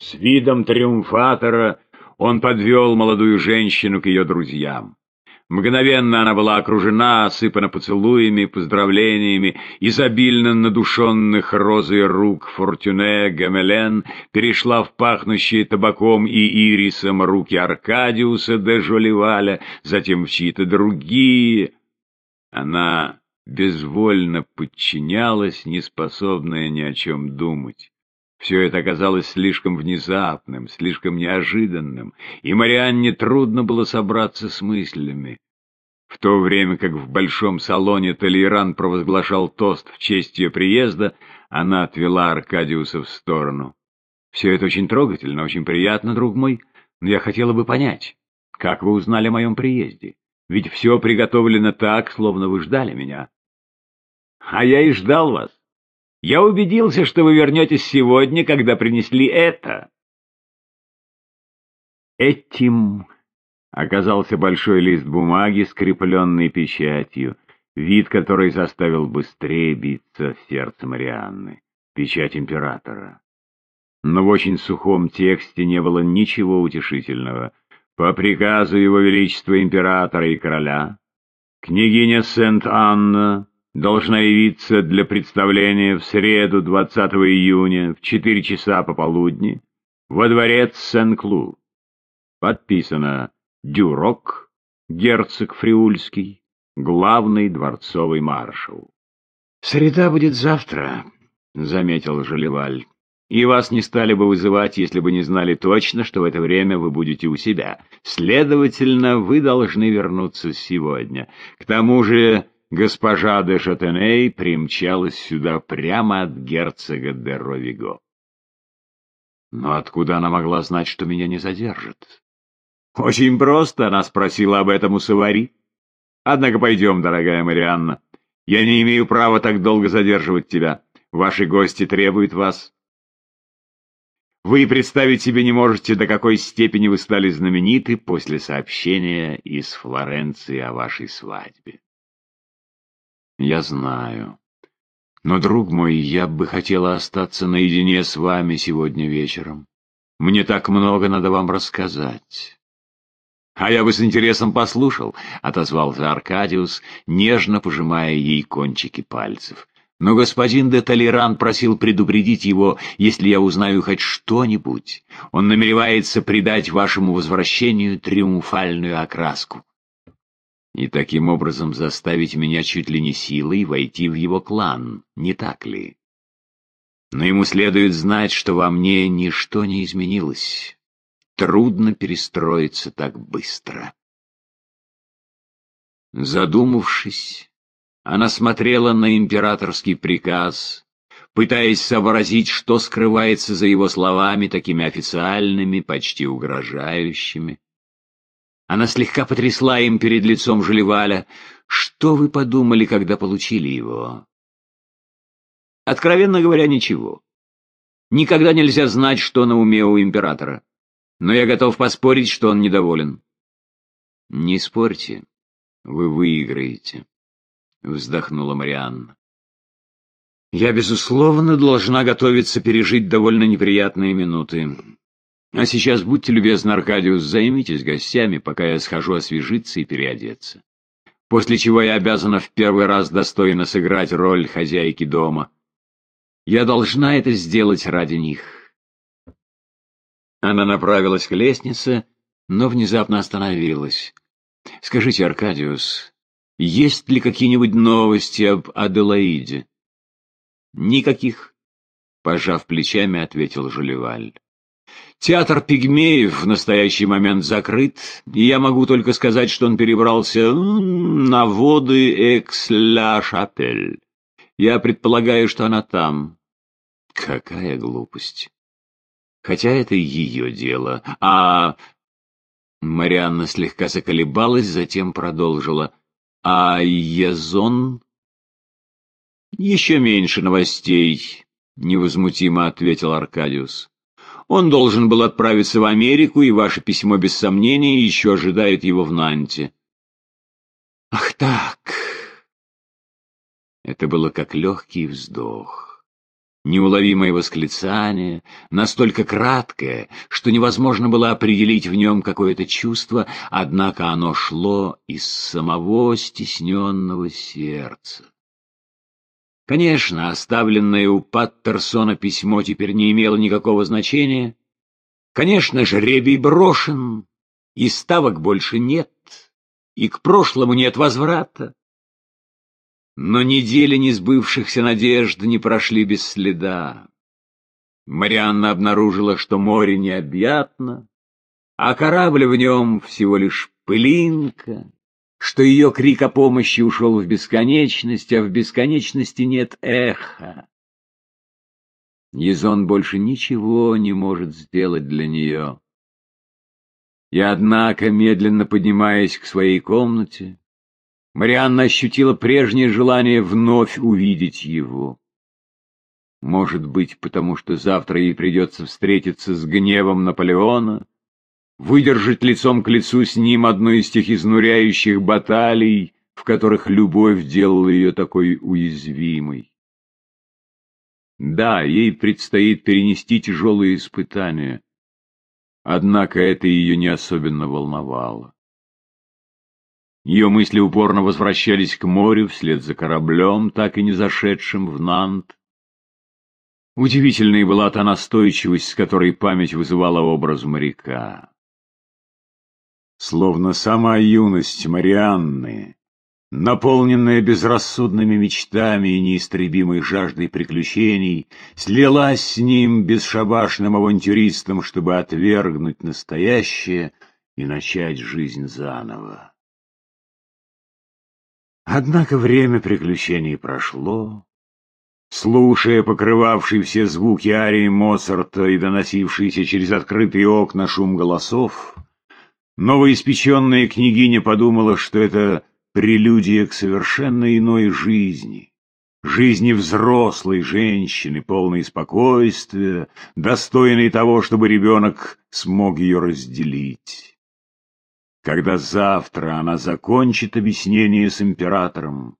С видом триумфатора он подвел молодую женщину к ее друзьям. Мгновенно она была окружена, осыпана поцелуями, поздравлениями, изобильно надушенных розой рук Фортюне, Гамелен, перешла в пахнущие табаком и ирисом руки Аркадиуса де Жолеваля, затем в чьи-то другие. Она безвольно подчинялась, неспособная ни о чем думать. Все это оказалось слишком внезапным, слишком неожиданным, и Марианне трудно было собраться с мыслями. В то время как в большом салоне Толейран провозглашал тост в честь ее приезда, она отвела Аркадиуса в сторону. «Все это очень трогательно, очень приятно, друг мой, но я хотела бы понять, как вы узнали о моем приезде? Ведь все приготовлено так, словно вы ждали меня». «А я и ждал вас. Я убедился, что вы вернетесь сегодня, когда принесли это. Этим оказался большой лист бумаги, скрепленный печатью, вид которой заставил быстрее биться сердце Марианны. Печать императора. Но в очень сухом тексте не было ничего утешительного. По приказу его величества императора и короля, княгиня Сент-Анна должна явиться для представления в среду 20 июня в 4 часа пополудни во дворец Сен-Клу. Подписано Дюрок, герцог Фриульский, главный дворцовый маршал. «Среда будет завтра», — заметил Жалеваль. «И вас не стали бы вызывать, если бы не знали точно, что в это время вы будете у себя. Следовательно, вы должны вернуться сегодня. К тому же госпожа де Шатеней примчалась сюда прямо от герцога де Ровиго. Но откуда она могла знать, что меня не задержат? Очень просто, она спросила об этом у Савари. Однако пойдем, дорогая Марианна. Я не имею права так долго задерживать тебя. Ваши гости требуют вас. Вы представить себе не можете, до какой степени вы стали знамениты после сообщения из Флоренции о вашей свадьбе. Я знаю. Но, друг мой, я бы хотела остаться наедине с вами сегодня вечером. Мне так много надо вам рассказать. А я бы с интересом послушал, — отозвался Аркадиус, нежно пожимая ей кончики пальцев. Но господин де Толеран просил предупредить его, если я узнаю хоть что-нибудь. Он намеревается придать вашему возвращению триумфальную окраску и таким образом заставить меня чуть ли не силой войти в его клан, не так ли? Но ему следует знать, что во мне ничто не изменилось. Трудно перестроиться так быстро. Задумавшись, она смотрела на императорский приказ, пытаясь сообразить, что скрывается за его словами, такими официальными, почти угрожающими. Она слегка потрясла им перед лицом Желеваля. «Что вы подумали, когда получили его?» «Откровенно говоря, ничего. Никогда нельзя знать, что на уме у императора. Но я готов поспорить, что он недоволен». «Не спорьте, вы выиграете», — вздохнула Марианна. «Я, безусловно, должна готовиться пережить довольно неприятные минуты. А сейчас, будьте любезны, Аркадиус, займитесь гостями, пока я схожу освежиться и переодеться. После чего я обязана в первый раз достойно сыграть роль хозяйки дома. Я должна это сделать ради них. Она направилась к лестнице, но внезапно остановилась. Скажите, Аркадиус, есть ли какие-нибудь новости об Аделаиде? Никаких, пожав плечами, ответил Жулеваль. Театр пигмеев в настоящий момент закрыт, и я могу только сказать, что он перебрался на воды Экс-Ля-Шапель. Я предполагаю, что она там. Какая глупость. Хотя это ее дело. А... Марианна слегка заколебалась, затем продолжила. А Язон... Еще меньше новостей, невозмутимо ответил Аркадиус. Он должен был отправиться в Америку, и ваше письмо, без сомнения, еще ожидает его в Нанте. Ах так! Это было как легкий вздох. Неуловимое восклицание, настолько краткое, что невозможно было определить в нем какое-то чувство, однако оно шло из самого стесненного сердца. Конечно, оставленное у Паттерсона письмо теперь не имело никакого значения. Конечно, жребий брошен, и ставок больше нет, и к прошлому нет возврата. Но недели несбывшихся надежд не прошли без следа. Марианна обнаружила, что море необъятно, а корабль в нем всего лишь пылинка, что ее крик о помощи ушел в бесконечность, а в бесконечности нет эха. Езон больше ничего не может сделать для нее. И однако, медленно поднимаясь к своей комнате, Марианна ощутила прежнее желание вновь увидеть его. Может быть, потому что завтра ей придется встретиться с гневом Наполеона, выдержать лицом к лицу с ним одну из тех изнуряющих баталий, в которых любовь делала ее такой уязвимой. Да, ей предстоит перенести тяжелые испытания, однако это ее не особенно волновало. Ее мысли упорно возвращались к морю вслед за кораблем, так и не зашедшим в Нант. Удивительной была та настойчивость, с которой память вызывала образ моряка. Словно сама юность Марианны, наполненная безрассудными мечтами и неистребимой жаждой приключений, слилась с ним бесшабашным авантюристом, чтобы отвергнуть настоящее и начать жизнь заново. Однако время приключений прошло. Слушая покрывавший все звуки арии Моцарта и доносившиеся через открытые окна шум голосов, новоиспеченная княгиня подумала, что это прелюдия к совершенно иной жизни, жизни взрослой женщины, полной спокойствия, достойной того, чтобы ребенок смог ее разделить. Когда завтра она закончит объяснение с императором,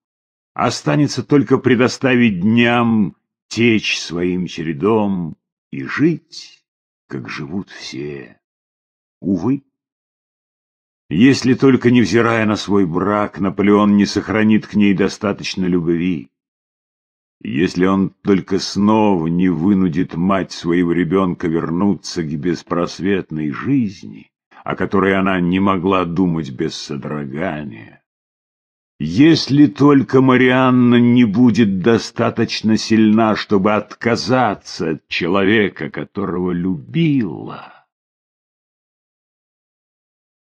останется только предоставить дням течь своим чередом и жить, как живут все. Увы. Если только, невзирая на свой брак, Наполеон не сохранит к ней достаточно любви, если он только снова не вынудит мать своего ребенка вернуться к беспросветной жизни, о которой она не могла думать без содрогания. Если только Марианна не будет достаточно сильна, чтобы отказаться от человека, которого любила...